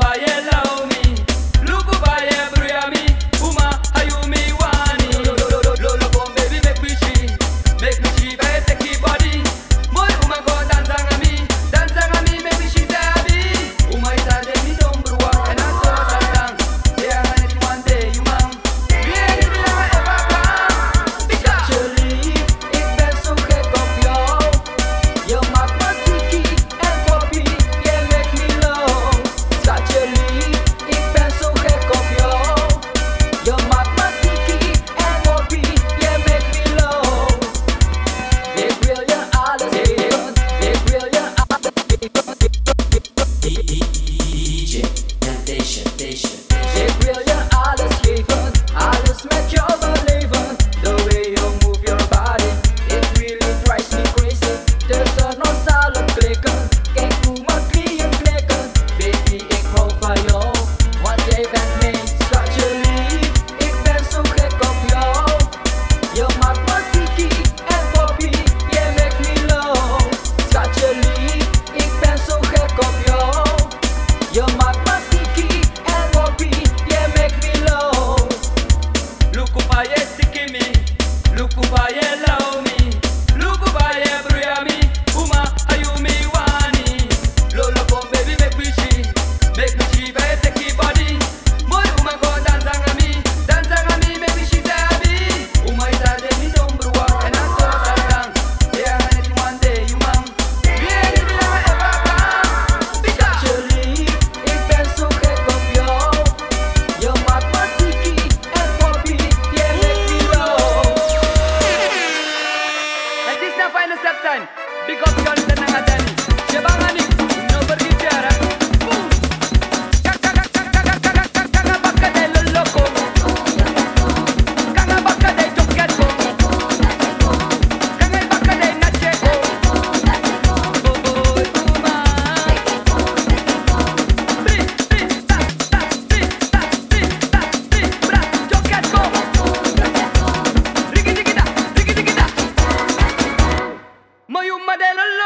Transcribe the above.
Rafael ayer la Rigi,